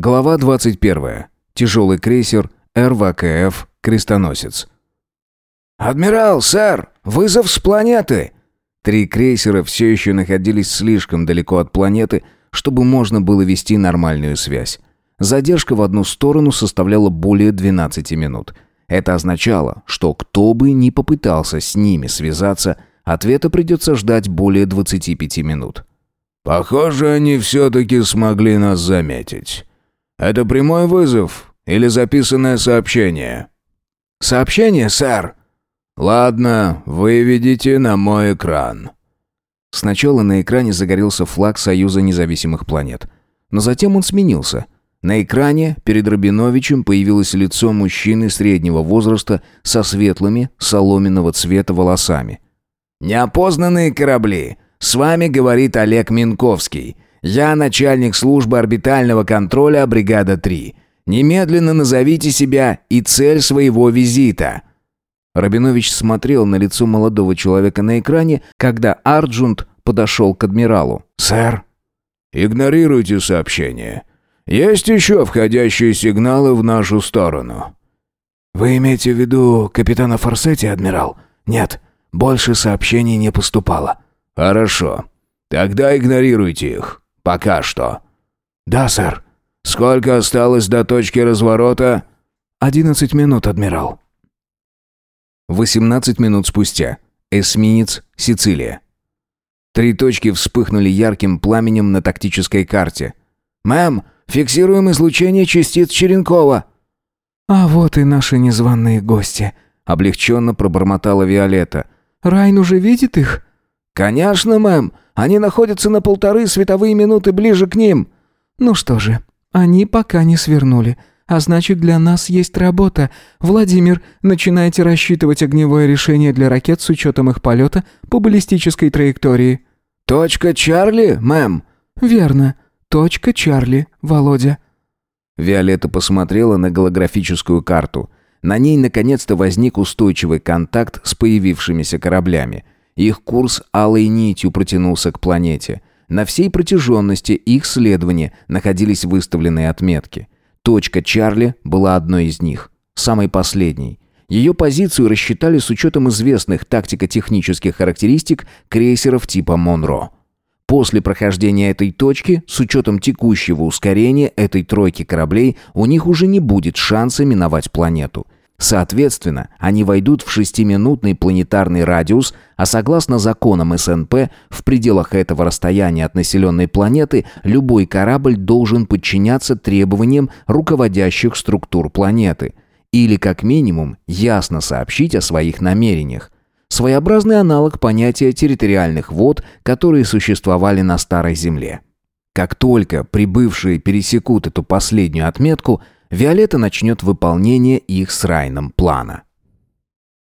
Глава 21. Тяжелый крейсер РВКФ «Крестоносец». «Адмирал, сэр! Вызов с планеты!» Три крейсера все еще находились слишком далеко от планеты, чтобы можно было вести нормальную связь. Задержка в одну сторону составляла более 12 минут. Это означало, что кто бы ни попытался с ними связаться, ответа придется ждать более 25 минут. «Похоже, они все-таки смогли нас заметить». Это прямой вызов или записанное сообщение?» «Сообщение, сэр!» «Ладно, вы видите на мой экран». Сначала на экране загорелся флаг Союза независимых планет. Но затем он сменился. На экране перед Рабиновичем появилось лицо мужчины среднего возраста со светлыми, соломенного цвета волосами. «Неопознанные корабли! С вами говорит Олег Минковский. Я начальник службы орбитального контроля бригада 3. Немедленно назовите себя и цель своего визита». Рабинович смотрел на лицо молодого человека на экране, когда Арджунт подошел к адмиралу. «Сэр?» «Игнорируйте сообщение. Есть еще входящие сигналы в нашу сторону». «Вы имеете в виду капитана Форсетти, адмирал?» «Нет, больше сообщений не поступало». «Хорошо. Тогда игнорируйте их». Пока что». «Да, сэр». «Сколько осталось до точки разворота?» «Одиннадцать минут, адмирал». 18 минут спустя. Эсминец, Сицилия. Три точки вспыхнули ярким пламенем на тактической карте. «Мэм, фиксируем излучение частиц Черенкова!» «А вот и наши незваные гости», — облегченно пробормотала Виолетта. «Райн уже видит их?» «Конечно, мэм. Они находятся на полторы световые минуты ближе к ним. Ну что же, они пока не свернули. А значит, для нас есть работа. Владимир, начинайте рассчитывать огневое решение для ракет с учетом их полета по баллистической траектории. Точка Чарли, мэм? Верно. Точка Чарли, Володя. Виолетта посмотрела на голографическую карту. На ней наконец-то возник устойчивый контакт с появившимися кораблями – их курс алой нитью протянулся к планете. На всей протяженности их следования находились выставленные отметки. Точка Чарли была одной из них, самой последней. Ее позицию рассчитали с учетом известных тактико-технических характеристик крейсеров типа «Монро». После прохождения этой точки, с учетом текущего ускорения этой тройки кораблей, у них уже не будет шанса миновать планету – Соответственно, они войдут в шестиминутный планетарный радиус, а согласно законам СНП, в пределах этого расстояния от населенной планеты любой корабль должен подчиняться требованиям руководящих структур планеты. Или как минимум ясно сообщить о своих намерениях. Своеобразный аналог понятия территориальных вод, которые существовали на Старой Земле. Как только прибывшие пересекут эту последнюю отметку – Виолетта начнет выполнение их с Райном плана.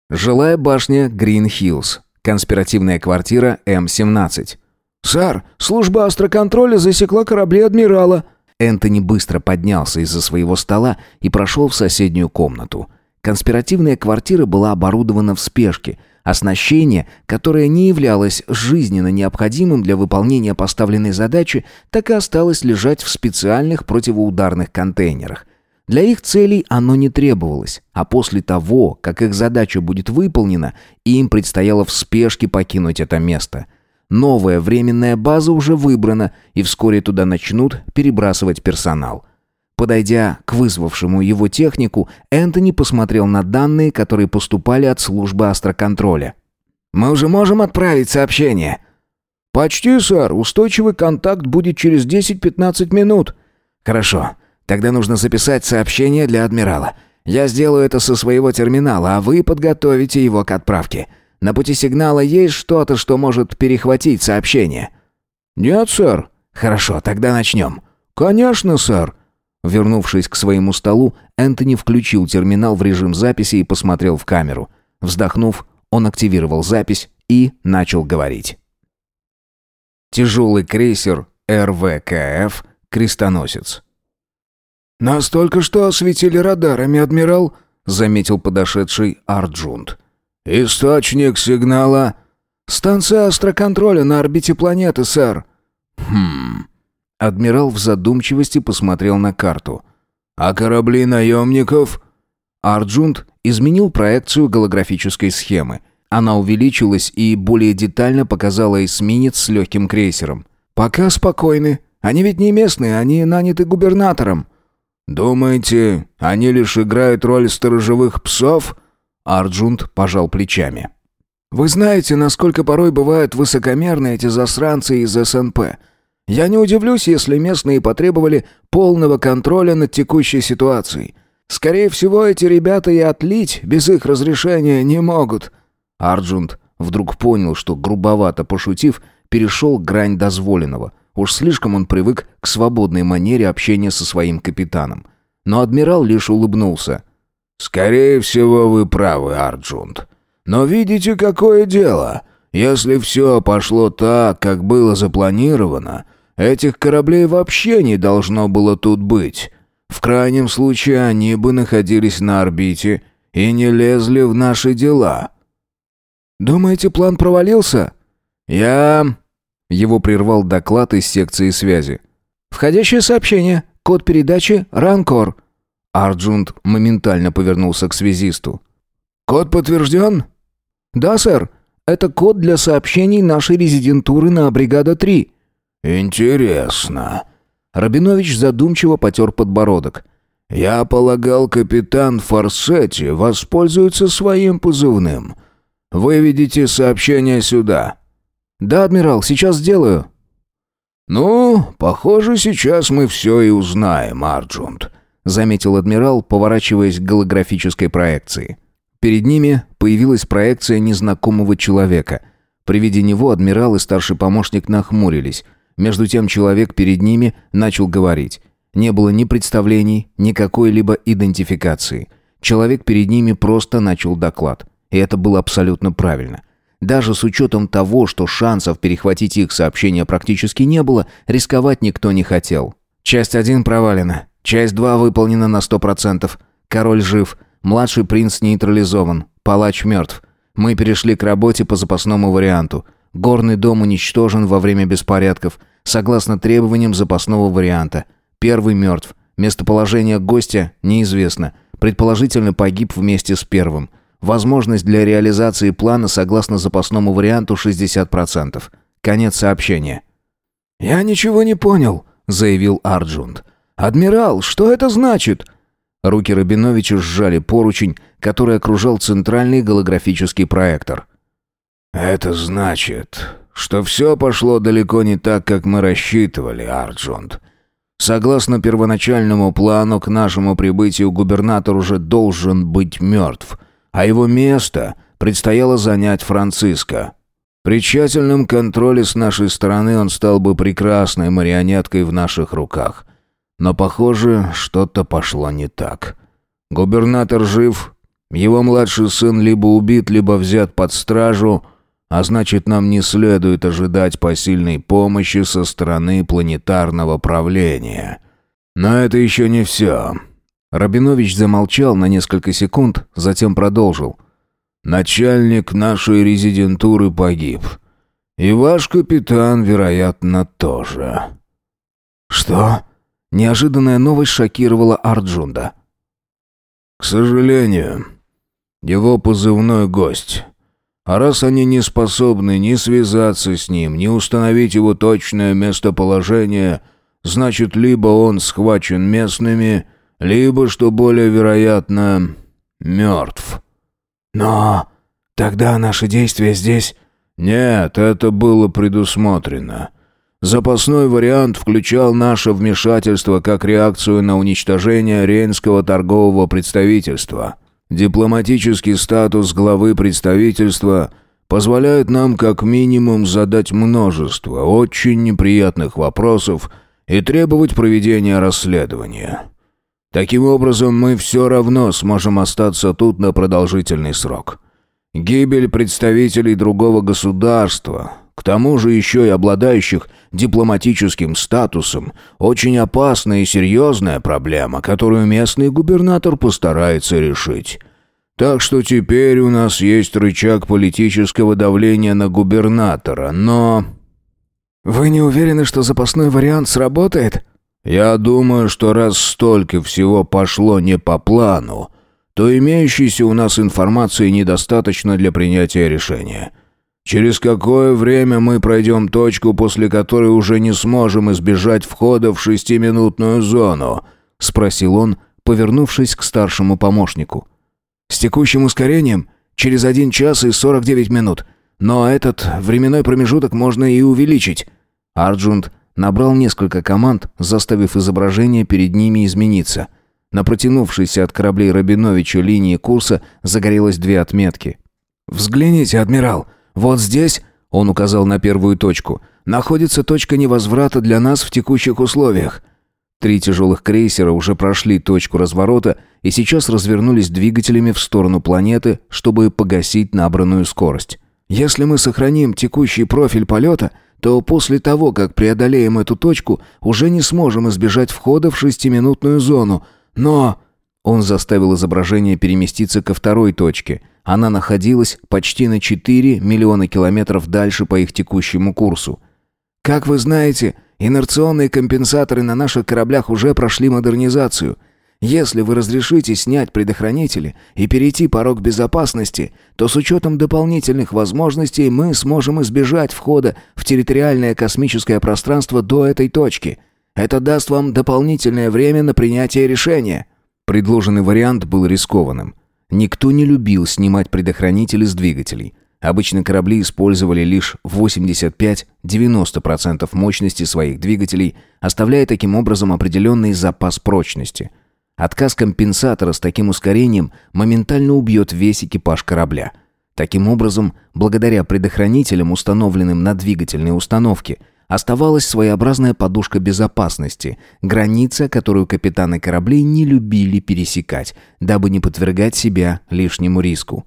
Жилая башня Грин-Хиллз. Конспиративная квартира М-17. «Сэр, служба астроконтроля засекла корабли адмирала». Энтони быстро поднялся из-за своего стола и прошел в соседнюю комнату. Конспиративная квартира была оборудована в спешке. Оснащение, которое не являлось жизненно необходимым для выполнения поставленной задачи, так и осталось лежать в специальных противоударных контейнерах. Для их целей оно не требовалось, а после того, как их задача будет выполнена, им предстояло в спешке покинуть это место. Новая временная база уже выбрана, и вскоре туда начнут перебрасывать персонал. Подойдя к вызвавшему его технику, Энтони посмотрел на данные, которые поступали от службы астроконтроля. «Мы уже можем отправить сообщение?» «Почти, сэр. Устойчивый контакт будет через 10-15 минут». «Хорошо. Тогда нужно записать сообщение для адмирала. Я сделаю это со своего терминала, а вы подготовите его к отправке. На пути сигнала есть что-то, что может перехватить сообщение?» «Нет, сэр». «Хорошо, тогда начнем». «Конечно, сэр». Вернувшись к своему столу, Энтони включил терминал в режим записи и посмотрел в камеру. Вздохнув, он активировал запись и начал говорить. Тяжелый крейсер РВКФ «Крестоносец». «Настолько, что осветили радарами, адмирал», — заметил подошедший Арджунд. «Источник сигнала...» «Станция астроконтроля на орбите планеты, сэр». «Хм...» Адмирал в задумчивости посмотрел на карту. «А корабли наемников?» Арджунд изменил проекцию голографической схемы. Она увеличилась и более детально показала эсминец с легким крейсером. «Пока спокойны. Они ведь не местные, они наняты губернатором». «Думаете, они лишь играют роль сторожевых псов?» Арджунт пожал плечами. «Вы знаете, насколько порой бывают высокомерны эти засранцы из СНП. Я не удивлюсь, если местные потребовали полного контроля над текущей ситуацией. Скорее всего, эти ребята и отлить без их разрешения не могут». Арджунт вдруг понял, что грубовато пошутив, перешел грань дозволенного – Уж слишком он привык к свободной манере общения со своим капитаном. Но адмирал лишь улыбнулся. «Скорее всего, вы правы, Арджунд. Но видите, какое дело? Если все пошло так, как было запланировано, этих кораблей вообще не должно было тут быть. В крайнем случае они бы находились на орбите и не лезли в наши дела». «Думаете, план провалился?» «Я его прервал доклад из секции связи. «Входящее сообщение. Код передачи «Ранкор». Арджунт моментально повернулся к связисту. «Код подтвержден?» «Да, сэр. Это код для сообщений нашей резидентуры на бригада-3». «Интересно». Рабинович задумчиво потер подбородок. «Я полагал, капитан Форсетти воспользуется своим позывным. Выведите сообщение сюда». «Да, адмирал, сейчас сделаю». «Ну, похоже, сейчас мы все и узнаем, Арджунт», — заметил адмирал, поворачиваясь к голографической проекции. Перед ними появилась проекция незнакомого человека. При виде него адмирал и старший помощник нахмурились. Между тем человек перед ними начал говорить. Не было ни представлений, ни какой-либо идентификации. Человек перед ними просто начал доклад. И это было абсолютно правильно. — даже с учетом того, что шансов перехватить их сообщение практически не было, рисковать никто не хотел. Часть 1 провалена. Часть 2 выполнена на 100%. Король жив. Младший принц нейтрализован. Палач мертв. Мы перешли к работе по запасному варианту. Горный дом уничтожен во время беспорядков, согласно требованиям запасного варианта. Первый мертв. Местоположение гостя неизвестно. Предположительно погиб вместе с первым. Возможность для реализации плана согласно запасному варианту 60%. Конец сообщения. «Я ничего не понял», — заявил Арджунд. «Адмирал, что это значит?» Руки Рабиновича сжали поручень, который окружал центральный голографический проектор. «Это значит, что все пошло далеко не так, как мы рассчитывали, Арджунд. Согласно первоначальному плану, к нашему прибытию губернатор уже должен быть мертв» а его место предстояло занять Франциско. При тщательном контроле с нашей стороны он стал бы прекрасной марионеткой в наших руках. Но, похоже, что-то пошло не так. Губернатор жив, его младший сын либо убит, либо взят под стражу, а значит, нам не следует ожидать посильной помощи со стороны планетарного правления. Но это еще не все. Рабинович замолчал на несколько секунд, затем продолжил. «Начальник нашей резидентуры погиб. И ваш капитан, вероятно, тоже». «Что?» Неожиданная новость шокировала Арджунда. «К сожалению, его позывной гость. А раз они не способны ни связаться с ним, ни установить его точное местоположение, значит, либо он схвачен местными, либо, что более вероятно, мертв». «Но тогда наши действия здесь...» «Нет, это было предусмотрено. Запасной вариант включал наше вмешательство как реакцию на уничтожение Рейнского торгового представительства. Дипломатический статус главы представительства позволяет нам как минимум задать множество очень неприятных вопросов и требовать проведения расследования». Таким образом, мы все равно сможем остаться тут на продолжительный срок. Гибель представителей другого государства, к тому же еще и обладающих дипломатическим статусом, очень опасная и серьезная проблема, которую местный губернатор постарается решить. Так что теперь у нас есть рычаг политического давления на губернатора, но... «Вы не уверены, что запасной вариант сработает?» Я думаю, что раз столько всего пошло не по плану, то имеющейся у нас информации недостаточно для принятия решения. Через какое время мы пройдем точку, после которой уже не сможем избежать входа в шестиминутную зону?» — спросил он, повернувшись к старшему помощнику. «С текущим ускорением через один час и 49 минут, но этот временной промежуток можно и увеличить». Арджунт набрал несколько команд, заставив изображение перед ними измениться. На протянувшейся от кораблей Рабиновича линии курса загорелось две отметки. «Взгляните, адмирал, вот здесь...» Он указал на первую точку. «Находится точка невозврата для нас в текущих условиях». Три тяжелых крейсера уже прошли точку разворота и сейчас развернулись двигателями в сторону планеты, чтобы погасить набранную скорость. «Если мы сохраним текущий профиль полета, то после того, как преодолеем эту точку, уже не сможем избежать входа в шестиминутную зону. Но...» Он заставил изображение переместиться ко второй точке. Она находилась почти на 4 миллиона километров дальше по их текущему курсу. «Как вы знаете, инерционные компенсаторы на наших кораблях уже прошли модернизацию». Если вы разрешите снять предохранители и перейти порог безопасности, то с учетом дополнительных возможностей мы сможем избежать входа в территориальное космическое пространство до этой точки. Это даст вам дополнительное время на принятие решения». Предложенный вариант был рискованным. Никто не любил снимать предохранители с двигателей. Обычно корабли использовали лишь 85-90% мощности своих двигателей, оставляя таким образом определенный запас прочности – Отказ компенсатора с таким ускорением моментально убьет весь экипаж корабля. Таким образом, благодаря предохранителям, установленным на двигательной установке, оставалась своеобразная подушка безопасности, граница, которую капитаны кораблей не любили пересекать, дабы не подвергать себя лишнему риску.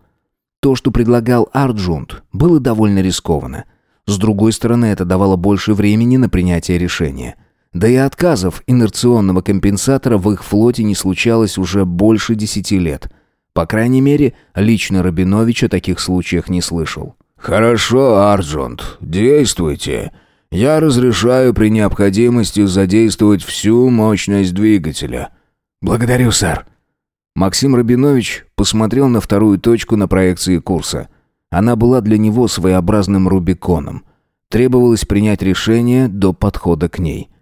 То, что предлагал Арджунт, было довольно рискованно. С другой стороны, это давало больше времени на принятие решения – да и отказов инерционного компенсатора в их флоте не случалось уже больше десяти лет. По крайней мере, лично Рабинович о таких случаях не слышал. «Хорошо, Арджонт, действуйте. Я разрешаю при необходимости задействовать всю мощность двигателя». «Благодарю, сэр». Максим Рабинович посмотрел на вторую точку на проекции курса. Она была для него своеобразным Рубиконом. Требовалось принять решение до подхода к ней –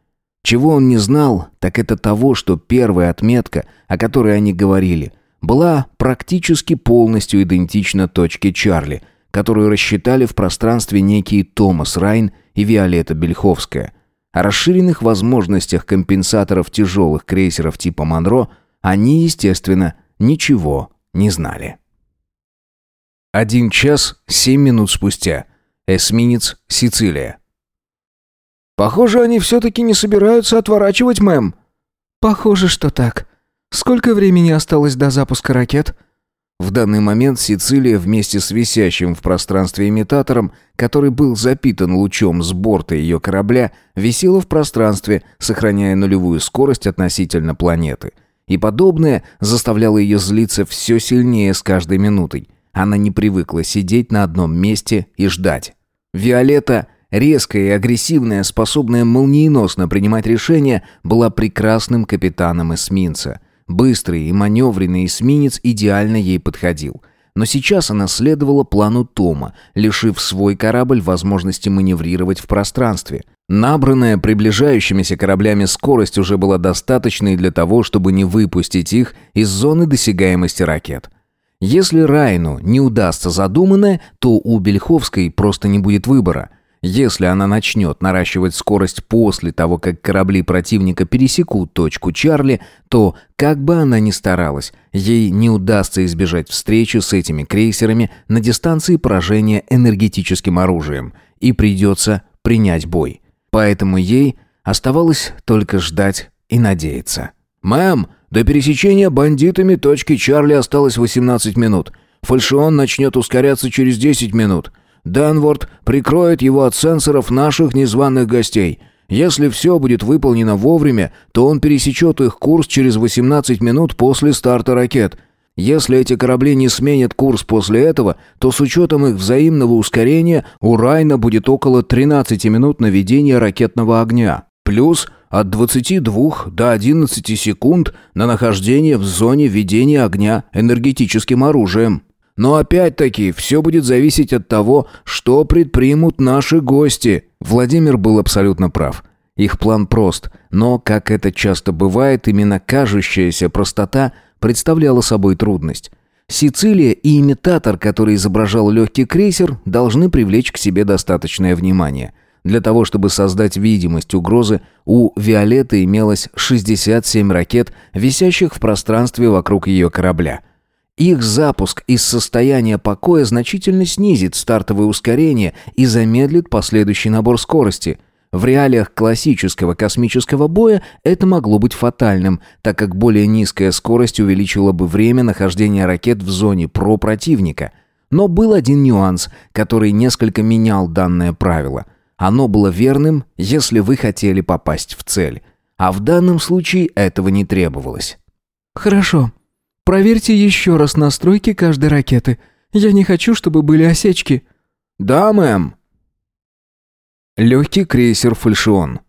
чего он не знал, так это того, что первая отметка, о которой они говорили, была практически полностью идентична точке Чарли, которую рассчитали в пространстве некие Томас Райн и Виолетта Бельховская. О расширенных возможностях компенсаторов тяжелых крейсеров типа «Монро» они, естественно, ничего не знали. Один час семь минут спустя. Эсминец «Сицилия». Похоже, они все-таки не собираются отворачивать, мэм». «Похоже, что так. Сколько времени осталось до запуска ракет?» В данный момент Сицилия вместе с висящим в пространстве имитатором, который был запитан лучом с борта ее корабля, висела в пространстве, сохраняя нулевую скорость относительно планеты. И подобное заставляло ее злиться все сильнее с каждой минутой. Она не привыкла сидеть на одном месте и ждать. Виолетта резкая и агрессивная, способная молниеносно принимать решения, была прекрасным капитаном эсминца. Быстрый и маневренный эсминец идеально ей подходил. Но сейчас она следовала плану Тома, лишив свой корабль возможности маневрировать в пространстве. Набранная приближающимися кораблями скорость уже была достаточной для того, чтобы не выпустить их из зоны досягаемости ракет. Если Райну не удастся задуманное, то у Бельховской просто не будет выбора – если она начнет наращивать скорость после того, как корабли противника пересекут точку Чарли, то, как бы она ни старалась, ей не удастся избежать встречи с этими крейсерами на дистанции поражения энергетическим оружием, и придется принять бой. Поэтому ей оставалось только ждать и надеяться. «Мэм, до пересечения бандитами точки Чарли осталось 18 минут. Фальшион начнет ускоряться через 10 минут». Данворд прикроет его от сенсоров наших незваных гостей. Если все будет выполнено вовремя, то он пересечет их курс через 18 минут после старта ракет. Если эти корабли не сменят курс после этого, то с учетом их взаимного ускорения у Райна будет около 13 минут наведения ракетного огня. Плюс от 22 до 11 секунд на нахождение в зоне ведения огня энергетическим оружием. Но опять-таки все будет зависеть от того, что предпримут наши гости. Владимир был абсолютно прав. Их план прост, но, как это часто бывает, именно кажущаяся простота представляла собой трудность. Сицилия и имитатор, который изображал легкий крейсер, должны привлечь к себе достаточное внимание. Для того, чтобы создать видимость угрозы, у «Виолетты» имелось 67 ракет, висящих в пространстве вокруг ее корабля – их запуск из состояния покоя значительно снизит стартовое ускорение и замедлит последующий набор скорости. В реалиях классического космического боя это могло быть фатальным, так как более низкая скорость увеличила бы время нахождения ракет в зоне ПРО противника. Но был один нюанс, который несколько менял данное правило. Оно было верным, если вы хотели попасть в цель. А в данном случае этого не требовалось. «Хорошо», Проверьте еще раз настройки каждой ракеты. Я не хочу, чтобы были осечки». «Да, мэм». Легкий крейсер «Фальшион».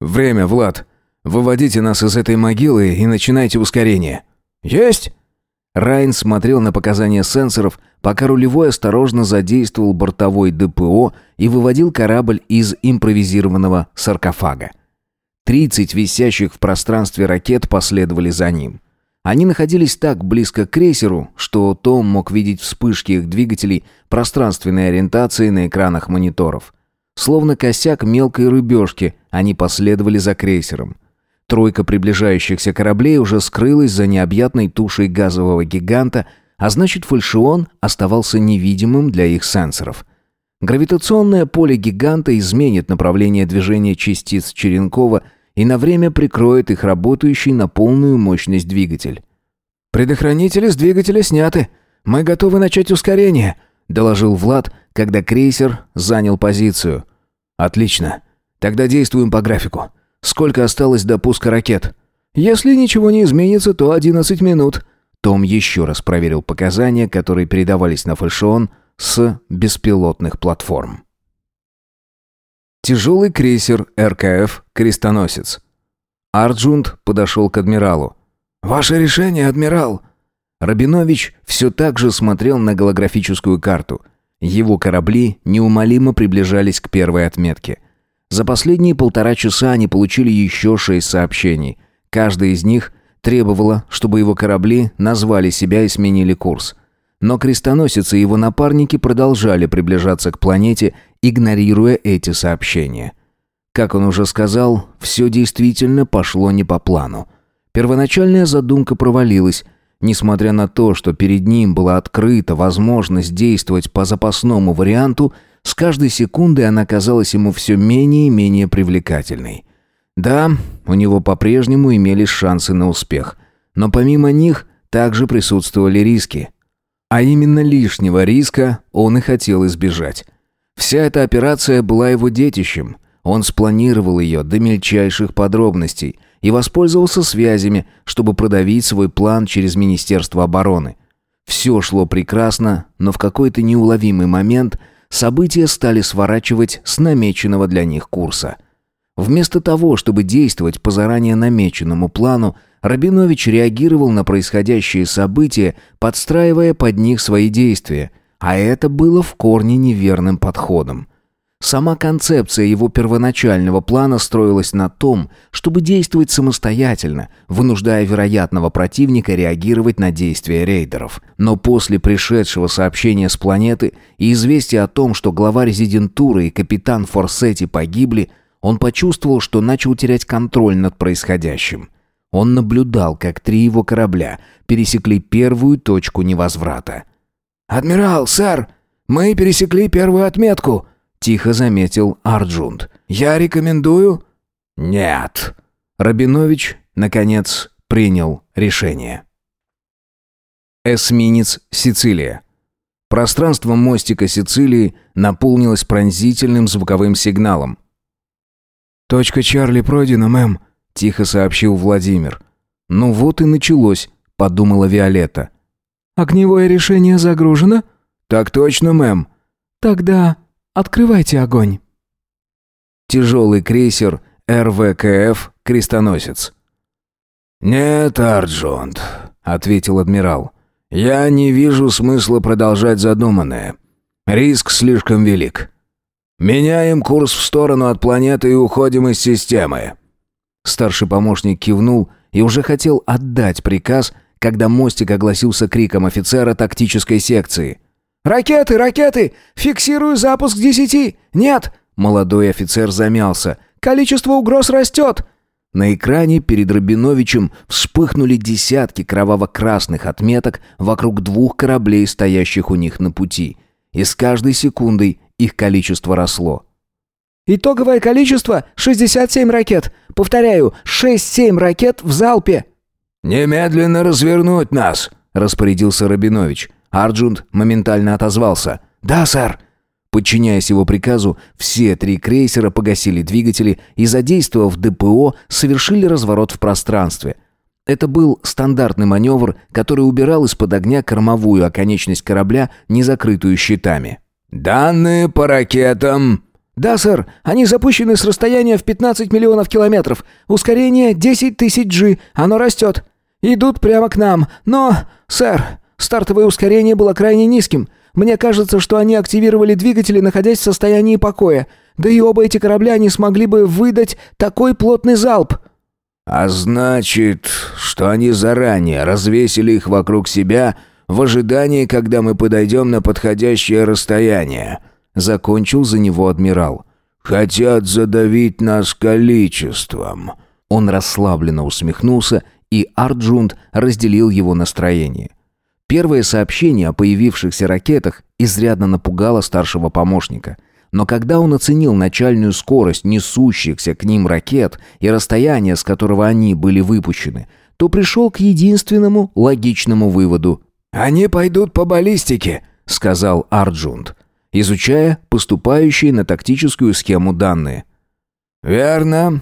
«Время, Влад. Выводите нас из этой могилы и начинайте ускорение». «Есть!» Райн смотрел на показания сенсоров, пока рулевой осторожно задействовал бортовой ДПО и выводил корабль из импровизированного саркофага. Тридцать висящих в пространстве ракет последовали за ним. Они находились так близко к крейсеру, что Том мог видеть вспышки их двигателей пространственной ориентации на экранах мониторов. Словно косяк мелкой рыбешки, они последовали за крейсером. Тройка приближающихся кораблей уже скрылась за необъятной тушей газового гиганта, а значит фальшион оставался невидимым для их сенсоров. Гравитационное поле гиганта изменит направление движения частиц Черенкова – и на время прикроет их работающий на полную мощность двигатель. «Предохранители с двигателя сняты. Мы готовы начать ускорение», — доложил Влад, когда крейсер занял позицию. «Отлично. Тогда действуем по графику. Сколько осталось до пуска ракет?» «Если ничего не изменится, то 11 минут». Том еще раз проверил показания, которые передавались на фальшон с беспилотных платформ. Тяжелый крейсер РКФ «Крестоносец». Арджунт подошел к адмиралу. «Ваше решение, адмирал!» Рабинович все так же смотрел на голографическую карту. Его корабли неумолимо приближались к первой отметке. За последние полтора часа они получили еще шесть сообщений. Каждая из них требовала, чтобы его корабли назвали себя и сменили курс. Но крестоносец и его напарники продолжали приближаться к планете игнорируя эти сообщения. Как он уже сказал, все действительно пошло не по плану. Первоначальная задумка провалилась, Несмотря на то, что перед ним была открыта возможность действовать по запасному варианту, с каждой секундой она казалась ему все менее и менее привлекательной. Да, у него по-прежнему имелись шансы на успех, но помимо них также присутствовали риски. А именно лишнего риска он и хотел избежать. Вся эта операция была его детищем. Он спланировал ее до мельчайших подробностей и воспользовался связями, чтобы продавить свой план через Министерство обороны. Все шло прекрасно, но в какой-то неуловимый момент события стали сворачивать с намеченного для них курса. Вместо того, чтобы действовать по заранее намеченному плану, Рабинович реагировал на происходящие события, подстраивая под них свои действия – а это было в корне неверным подходом. Сама концепция его первоначального плана строилась на том, чтобы действовать самостоятельно, вынуждая вероятного противника реагировать на действия рейдеров. Но после пришедшего сообщения с планеты и известия о том, что глава резидентуры и капитан Форсетти погибли, он почувствовал, что начал терять контроль над происходящим. Он наблюдал, как три его корабля пересекли первую точку невозврата – «Адмирал, сэр, мы пересекли первую отметку», — тихо заметил Арджунд. «Я рекомендую...» «Нет». Рабинович, наконец, принял решение. Эсминец «Сицилия». Пространство мостика Сицилии наполнилось пронзительным звуковым сигналом. «Точка Чарли пройдена, мэм», — тихо сообщил Владимир. «Ну вот и началось», — подумала Виолетта. Огневое решение загружено?» «Так точно, мэм». «Тогда открывайте огонь». Тяжелый крейсер РВКФ «Крестоносец». «Нет, Арджонт», — ответил адмирал. «Я не вижу смысла продолжать задуманное. Риск слишком велик. Меняем курс в сторону от планеты и уходим из системы». Старший помощник кивнул и уже хотел отдать приказ — когда мостик огласился криком офицера тактической секции. «Ракеты, ракеты! Фиксирую запуск десяти! Нет!» Молодой офицер замялся. «Количество угроз растет!» На экране перед Рабиновичем вспыхнули десятки кроваво-красных отметок вокруг двух кораблей, стоящих у них на пути. И с каждой секундой их количество росло. «Итоговое количество — 67 ракет. Повторяю, 6-7 ракет в залпе!» «Немедленно развернуть нас!» – распорядился Рабинович. Арджунт моментально отозвался. «Да, сэр!» Подчиняясь его приказу, все три крейсера погасили двигатели и, задействовав ДПО, совершили разворот в пространстве. Это был стандартный маневр, который убирал из-под огня кормовую оконечность корабля, не закрытую щитами. «Данные по ракетам!» «Да, сэр, они запущены с расстояния в 15 миллионов километров. Ускорение 10 тысяч G, оно растет». Идут прямо к нам, но... Сэр, стартовое ускорение было крайне низким. Мне кажется, что они активировали двигатели, находясь в состоянии покоя. Да и оба эти корабля не смогли бы выдать такой плотный залп». «А значит, что они заранее развесили их вокруг себя в ожидании, когда мы подойдем на подходящее расстояние», — закончил за него адмирал. «Хотят задавить нас количеством». Он расслабленно усмехнулся и Арджунд разделил его настроение. Первое сообщение о появившихся ракетах изрядно напугало старшего помощника. Но когда он оценил начальную скорость несущихся к ним ракет и расстояние, с которого они были выпущены, то пришел к единственному логичному выводу. «Они пойдут по баллистике», — сказал Арджунд, изучая поступающие на тактическую схему данные. «Верно»,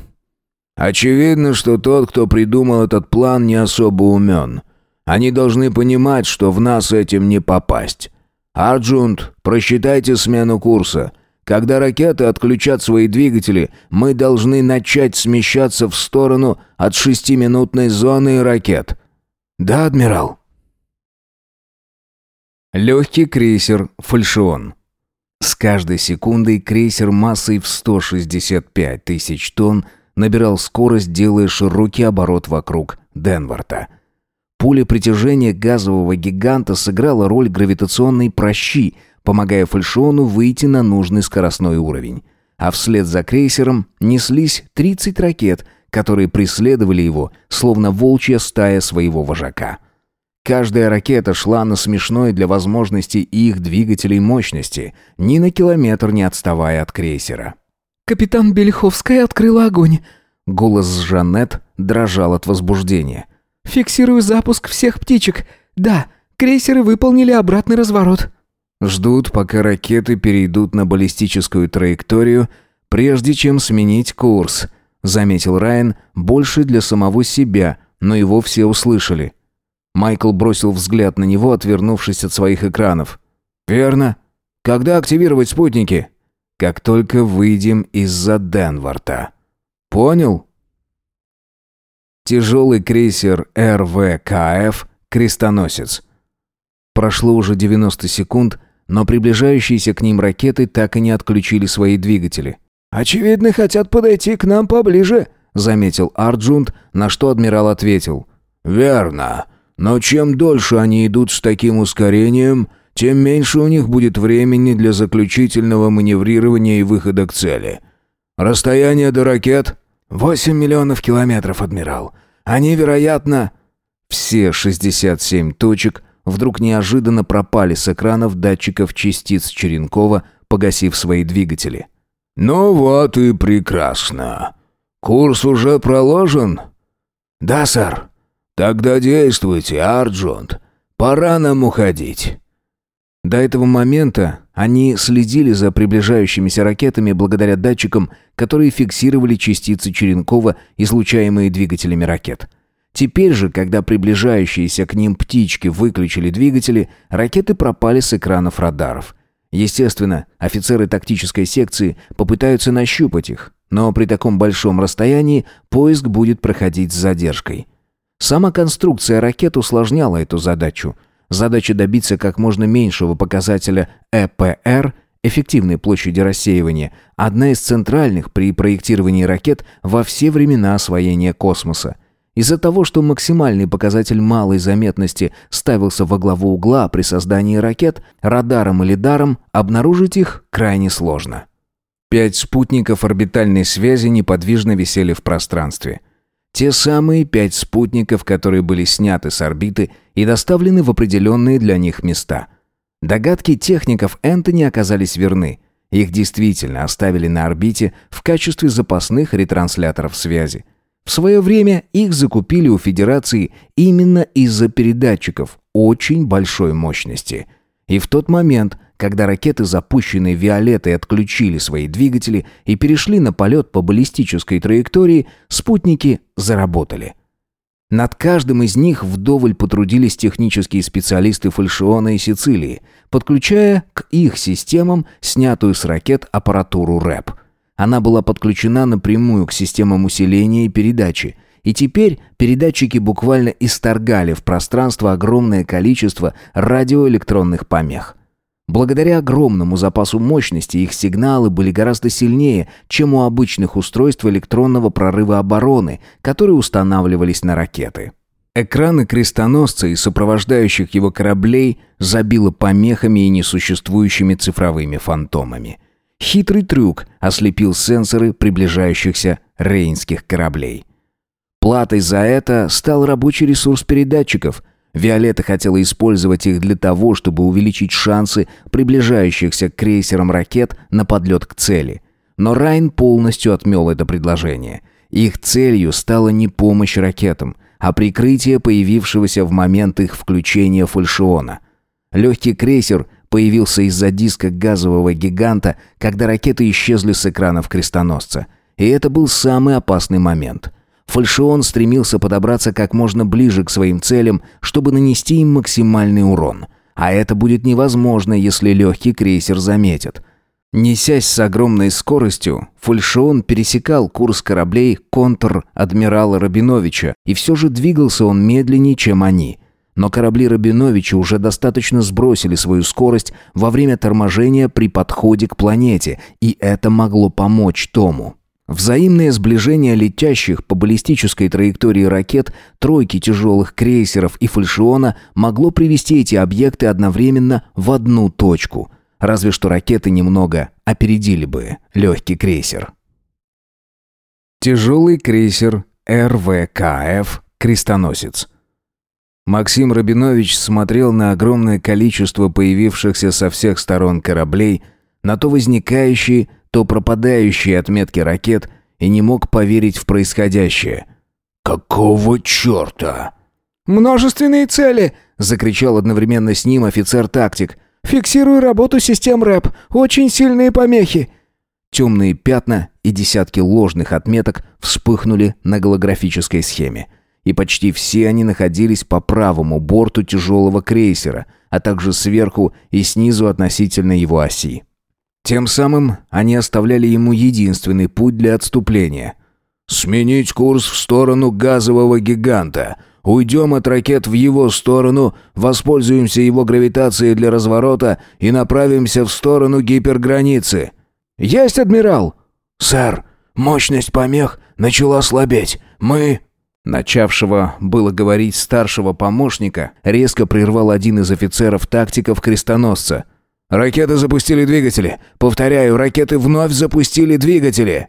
Очевидно, что тот, кто придумал этот план, не особо умен. Они должны понимать, что в нас этим не попасть. Арджунт, просчитайте смену курса. Когда ракеты отключат свои двигатели, мы должны начать смещаться в сторону от шестиминутной зоны ракет. Да, адмирал? Легкий крейсер «Фальшион». С каждой секундой крейсер массой в 165 тысяч тонн набирал скорость, делая широкий оборот вокруг Денворта. Поле притяжения газового гиганта сыграло роль гравитационной прощи, помогая Фальшону выйти на нужный скоростной уровень. А вслед за крейсером неслись 30 ракет, которые преследовали его, словно волчья стая своего вожака. Каждая ракета шла на смешной для возможностей их двигателей мощности, ни на километр не отставая от крейсера. Капитан Белиховская открыла огонь. Голос Жанет дрожал от возбуждения. «Фиксирую запуск всех птичек. Да, крейсеры выполнили обратный разворот». Ждут, пока ракеты перейдут на баллистическую траекторию, прежде чем сменить курс, заметил Райан, больше для самого себя, но его все услышали. Майкл бросил взгляд на него, отвернувшись от своих экранов. «Верно. Когда активировать спутники?» как только выйдем из-за Денворта. Понял? Тяжелый крейсер РВКФ «Крестоносец». Прошло уже 90 секунд, но приближающиеся к ним ракеты так и не отключили свои двигатели. «Очевидно, хотят подойти к нам поближе», — заметил Арджунт, на что адмирал ответил. «Верно. Но чем дольше они идут с таким ускорением, тем меньше у них будет времени для заключительного маневрирования и выхода к цели. Расстояние до ракет — восемь миллионов километров, адмирал. Они, вероятно...» Все 67 точек вдруг неожиданно пропали с экранов датчиков частиц Черенкова, погасив свои двигатели. «Ну вот и прекрасно. Курс уже проложен?» «Да, сэр». «Тогда действуйте, Арджонт. Пора нам уходить». До этого момента они следили за приближающимися ракетами благодаря датчикам, которые фиксировали частицы Черенкова, излучаемые двигателями ракет. Теперь же, когда приближающиеся к ним птички выключили двигатели, ракеты пропали с экранов радаров. Естественно, офицеры тактической секции попытаются нащупать их, но при таком большом расстоянии поиск будет проходить с задержкой. Сама конструкция ракет усложняла эту задачу – Задача добиться как можно меньшего показателя ЭПР – эффективной площади рассеивания, одна из центральных при проектировании ракет во все времена освоения космоса. Из-за того, что максимальный показатель малой заметности ставился во главу угла при создании ракет, радаром или даром обнаружить их крайне сложно. Пять спутников орбитальной связи неподвижно висели в пространстве – те самые пять спутников, которые были сняты с орбиты и доставлены в определенные для них места. Догадки техников Энтони оказались верны. Их действительно оставили на орбите в качестве запасных ретрансляторов связи. В свое время их закупили у Федерации именно из-за передатчиков очень большой мощности. И в тот момент – когда ракеты, запущенные Виолеттой, отключили свои двигатели и перешли на полет по баллистической траектории, спутники заработали. Над каждым из них вдоволь потрудились технические специалисты Фальшиона и Сицилии, подключая к их системам снятую с ракет аппаратуру РЭП. Она была подключена напрямую к системам усиления и передачи – и теперь передатчики буквально исторгали в пространство огромное количество радиоэлектронных помех. Благодаря огромному запасу мощности их сигналы были гораздо сильнее, чем у обычных устройств электронного прорыва обороны, которые устанавливались на ракеты. Экраны крестоносца и сопровождающих его кораблей забило помехами и несуществующими цифровыми фантомами. Хитрый трюк ослепил сенсоры приближающихся рейнских кораблей. Платой за это стал рабочий ресурс передатчиков – Виолетта хотела использовать их для того, чтобы увеличить шансы приближающихся к крейсерам ракет на подлет к цели. Но Райн полностью отмел это предложение. Их целью стала не помощь ракетам, а прикрытие появившегося в момент их включения фальшиона. Легкий крейсер появился из-за диска газового гиганта, когда ракеты исчезли с экранов крестоносца. И это был самый опасный момент – Фальшион стремился подобраться как можно ближе к своим целям, чтобы нанести им максимальный урон. А это будет невозможно, если легкий крейсер заметит. Несясь с огромной скоростью, Фальшион пересекал курс кораблей контр-адмирала Рабиновича, и все же двигался он медленнее, чем они – но корабли Рабиновича уже достаточно сбросили свою скорость во время торможения при подходе к планете, и это могло помочь Тому. Взаимное сближение летящих по баллистической траектории ракет, тройки тяжелых крейсеров и фальшиона могло привести эти объекты одновременно в одну точку. Разве что ракеты немного опередили бы легкий крейсер. Тяжелый крейсер РВКФ «Крестоносец». Максим Рабинович смотрел на огромное количество появившихся со всех сторон кораблей, на то возникающие, то пропадающие отметки ракет и не мог поверить в происходящее. «Какого черта?» «Множественные цели!» — закричал одновременно с ним офицер-тактик. «Фиксирую работу систем РЭП. Очень сильные помехи!» Темные пятна и десятки ложных отметок вспыхнули на голографической схеме. И почти все они находились по правому борту тяжелого крейсера, а также сверху и снизу относительно его оси. Тем самым они оставляли ему единственный путь для отступления. «Сменить курс в сторону газового гиганта. Уйдем от ракет в его сторону, воспользуемся его гравитацией для разворота и направимся в сторону гиперграницы». «Есть, адмирал!» «Сэр, мощность помех начала слабеть. Мы...» Начавшего было говорить старшего помощника, резко прервал один из офицеров-тактиков крестоносца – Ракеты запустили двигатели. Повторяю, ракеты вновь запустили двигатели.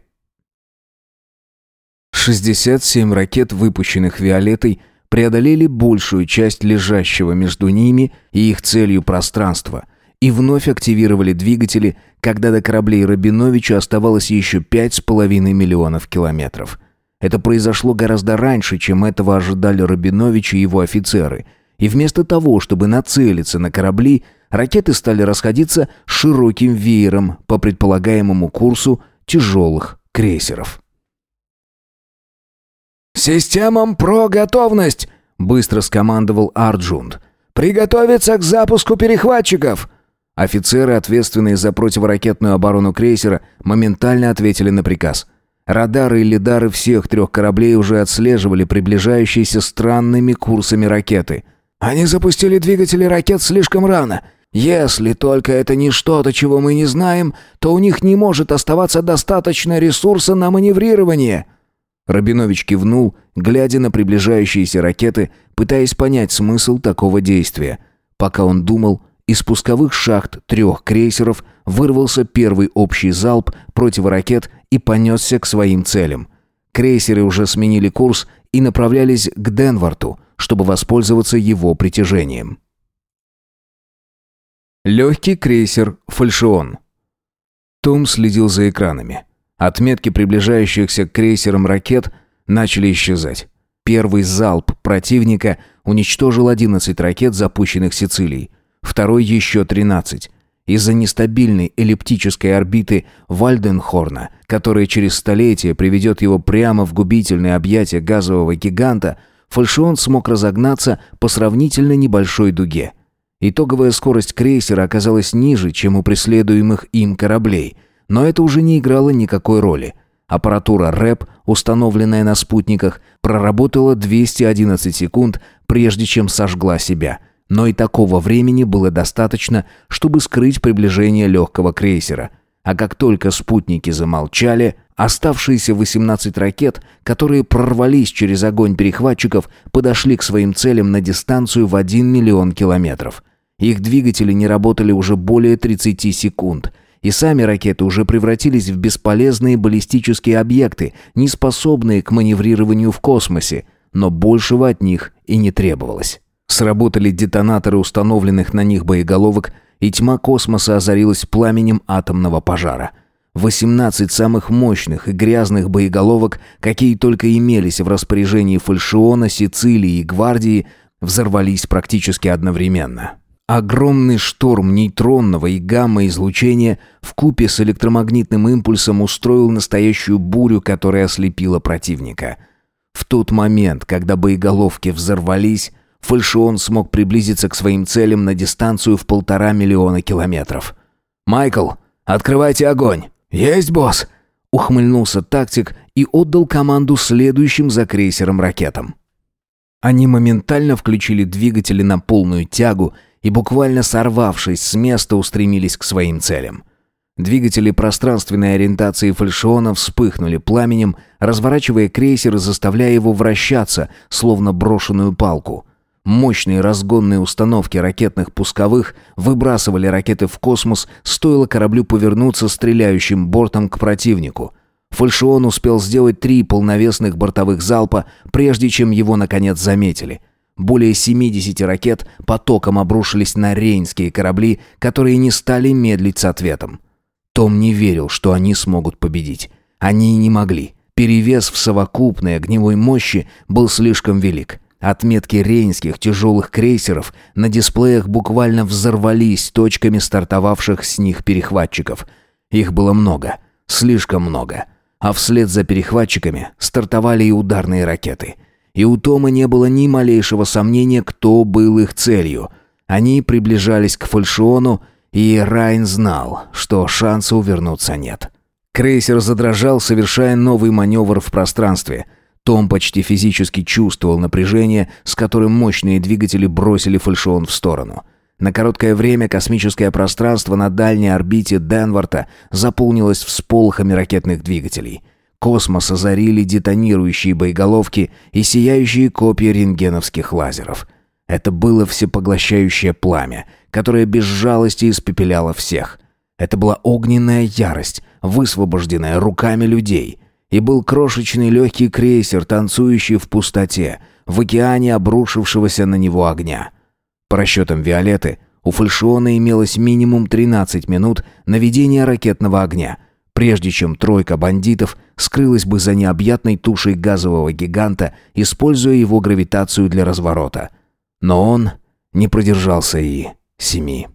67 ракет, выпущенных Виолетой, преодолели большую часть лежащего между ними и их целью пространства и вновь активировали двигатели, когда до кораблей Рабиновича оставалось еще 5,5 миллионов километров. Это произошло гораздо раньше, чем этого ожидали Рабинович и его офицеры – и вместо того, чтобы нацелиться на корабли, Ракеты стали расходиться широким веером по предполагаемому курсу тяжелых крейсеров. «Системам ПРО готовность!» — быстро скомандовал Арджунд. «Приготовиться к запуску перехватчиков!» Офицеры, ответственные за противоракетную оборону крейсера, моментально ответили на приказ. Радары и лидары всех трех кораблей уже отслеживали приближающиеся странными курсами ракеты. «Они запустили двигатели ракет слишком рано. Если только это не что-то, чего мы не знаем, то у них не может оставаться достаточно ресурса на маневрирование». Рабинович кивнул, глядя на приближающиеся ракеты, пытаясь понять смысл такого действия. Пока он думал, из пусковых шахт трех крейсеров вырвался первый общий залп противоракет и понесся к своим целям. Крейсеры уже сменили курс и направлялись к Денварту, чтобы воспользоваться его притяжением. Легкий крейсер «Фальшион». Том следил за экранами. Отметки приближающихся к крейсерам ракет начали исчезать. Первый залп противника уничтожил 11 ракет, запущенных Сицилией. Второй еще 13. Из-за нестабильной эллиптической орбиты Вальденхорна, которая через столетие приведет его прямо в губительное объятие газового гиганта, фальшион смог разогнаться по сравнительно небольшой дуге – Итоговая скорость крейсера оказалась ниже, чем у преследуемых им кораблей, но это уже не играло никакой роли. Аппаратура РЭП, установленная на спутниках, проработала 211 секунд, прежде чем сожгла себя. Но и такого времени было достаточно, чтобы скрыть приближение легкого крейсера. А как только спутники замолчали, оставшиеся 18 ракет, которые прорвались через огонь перехватчиков, подошли к своим целям на дистанцию в 1 миллион километров – их двигатели не работали уже более 30 секунд. И сами ракеты уже превратились в бесполезные баллистические объекты, не способные к маневрированию в космосе, но большего от них и не требовалось. Сработали детонаторы установленных на них боеголовок, и тьма космоса озарилась пламенем атомного пожара. 18 самых мощных и грязных боеголовок, какие только имелись в распоряжении Фальшиона, Сицилии и Гвардии, взорвались практически одновременно. Огромный шторм нейтронного и гамма-излучения в купе с электромагнитным импульсом устроил настоящую бурю, которая ослепила противника. В тот момент, когда боеголовки взорвались, фальшион смог приблизиться к своим целям на дистанцию в полтора миллиона километров. «Майкл, открывайте огонь!» «Есть, босс!» Ухмыльнулся тактик и отдал команду следующим за крейсером ракетам. Они моментально включили двигатели на полную тягу и буквально сорвавшись с места устремились к своим целям. Двигатели пространственной ориентации фальшиона вспыхнули пламенем, разворачивая крейсер и заставляя его вращаться, словно брошенную палку. Мощные разгонные установки ракетных пусковых выбрасывали ракеты в космос, стоило кораблю повернуться стреляющим бортом к противнику – Фальшион успел сделать три полновесных бортовых залпа, прежде чем его, наконец, заметили. Более 70 ракет потоком обрушились на рейнские корабли, которые не стали медлить с ответом. Том не верил, что они смогут победить. Они и не могли. Перевес в совокупной огневой мощи был слишком велик. Отметки рейнских тяжелых крейсеров на дисплеях буквально взорвались точками стартовавших с них перехватчиков. Их было много. Слишком много. А вслед за перехватчиками стартовали и ударные ракеты – и у Тома не было ни малейшего сомнения, кто был их целью. Они приближались к фальшиону, и Райн знал, что шанса увернуться нет. Крейсер задрожал, совершая новый маневр в пространстве. Том почти физически чувствовал напряжение, с которым мощные двигатели бросили фальшион в сторону. На короткое время космическое пространство на дальней орбите Денварта заполнилось всполохами ракетных двигателей – Космос озарили детонирующие боеголовки и сияющие копии рентгеновских лазеров. Это было всепоглощающее пламя, которое без жалости испепеляло всех. Это была огненная ярость, высвобожденная руками людей. И был крошечный легкий крейсер, танцующий в пустоте, в океане обрушившегося на него огня. По расчетам Виолеты, у фальшиона имелось минимум 13 минут на ведение ракетного огня – прежде чем тройка бандитов скрылась бы за необъятной тушей газового гиганта, используя его гравитацию для разворота. Но он не продержался и семи